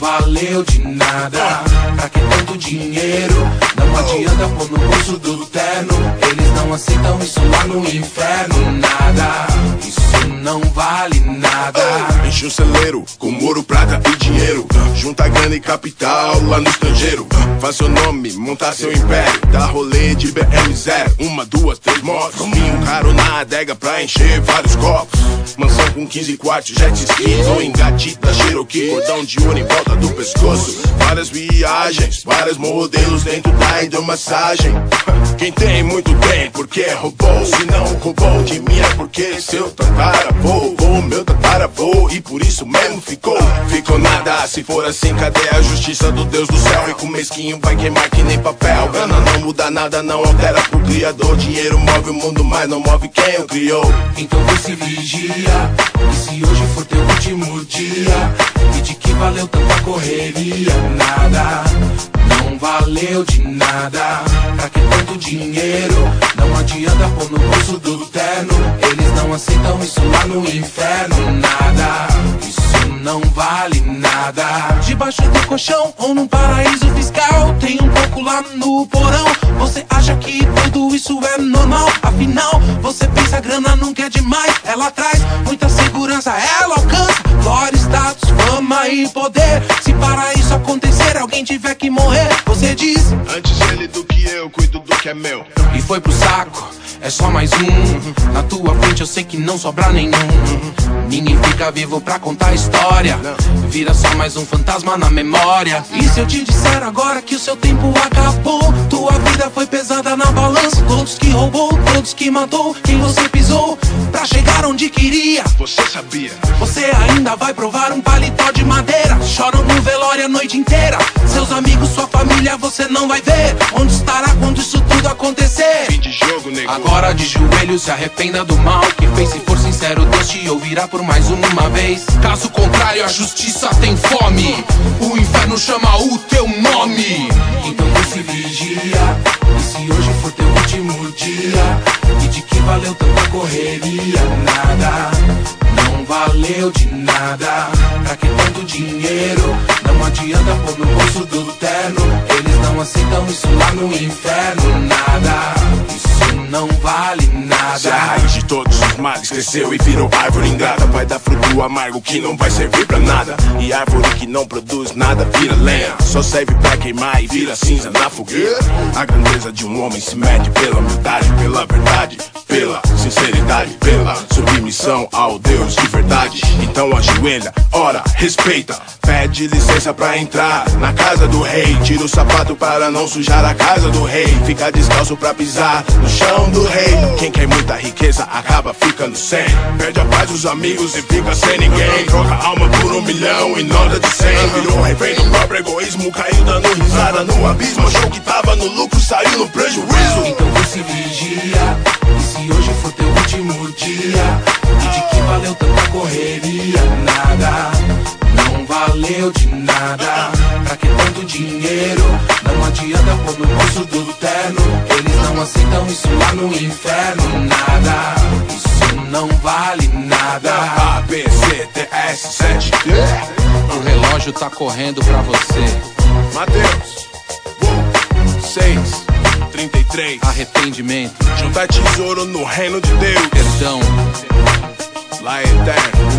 valeu de nada. Pra que tanto dinheiro? Não adianta pôr no bolso do terno. Eles não aceitam isso lá no inferno. Nada, isso não vale nada. Enche o celeiro com ouro, prata e dinheiro. Junta grana e capital lá no estrangeiro. Faz seu nome, montar seu império. Dá rolê de BM0 Uma, duas, três motos. Vinho caro na adega pra encher vários copos. Mansão com 15 quartos, jet ski Ou engatita, Cherokee. Cordão de ouro em volta do pescoço. Várias viagens, vários modelos dentro da hidromassagem. Quem tem muito tem, porque roubou Se não roubou de é porque seu tataravô Ou meu tataravô E por isso mesmo ficou Ficou nada, se for assim cadê a justiça do Deus do céu Rico mesquinho vai queimar que nem papel Grana não muda nada, não altera pro criador Dinheiro move o mundo, mas não move quem o criou Então vê se vigia. E se hoje for teu último dia, e de que valeu tanta correria? Nada, não valeu de nada. Pra que dinheiro? Não adianta pôr no bolso do terno. Eles não aceitam isso lá no inferno. Nada, isso não vale nada. Debaixo do colchão ou num paraíso fiscal, tem um pouco lá no porão. Você acha que tudo isso é normal? Afinal, você pensa a grana nunca é demais. Ela traz muita segurança, ela alcança glória, status, fama e poder. Se para isso acontecer, alguém tiver que morrer, você diz. Antes ele do que eu, cuido do é meu. E foi pro saco, é só mais um. Na tua frente eu sei que não sobra nenhum. Ninguém fica vivo pra contar a história. Vira só mais um fantasma na memória. E se eu te disser agora que o seu tempo acabou? Tua vida foi pesada na balança. Todos que roubou, todos que matou, quem você pisou pra chegar onde queria. Você sabia? Você ainda vai provar um paletó de madeira. Choram no velório a noite inteira. Seus amigos, sua família, você não vai ver. Onde estará quando isso tudo acontecer? Fim de jogo, nego Agora de joelho se arrependa do mal que fez. Se for sincero, Deus te ouvirá por mais uma vez. Caso contrário, a justiça tem fome. O inferno chama o teu nome. Então você vigia. E se hoje for teu último dia? E de que valeu tanta correria? Nada, não valeu de nada. Pra que tanto dinheiro? Não adianta pôr no bolso do terno. Eles não aceitam isso lá no inferno. Jaha todos os males. Cresceu e virou árvore ingrata. Vai dar fruto amargo que não vai servir pra nada. E árvore que não produz nada vira lenha. Só serve pra queimar e vira cinza na fogueira. A grandeza de um homem se mede pela humildade Pela verdade, pela sinceridade Pela submissão ao Deus de verdade. Então ajoelha, ora, respeita. Pede licença pra entrar na casa do rei. Tira o sapato para não sujar a casa do rei. Fica descalço pra pisar no chão do rei. Quem quer muita riqueza acaba ficando sem Perde a paz dos amigos e fica sem ninguém Troca alma por um milhão e nota de cem Virou refém do próprio egoísmo Caiu dando risada no abismo Achou que tava no lucro, saiu no prejuízo Então você vigia. E se hoje for teu último dia? E de que valeu tanta correria? Nada, não valeu de nada. Pra que tanto dinheiro? Não adianta pôr no bolso do terno. Eles não aceitam isso lá no inferno. Nada, D, S, 7 O relógio tá correndo pra você. Mateus 6, 33 Arrependimento, Juntar tesouro no reino de Deus. Perdão, Lá é eterno.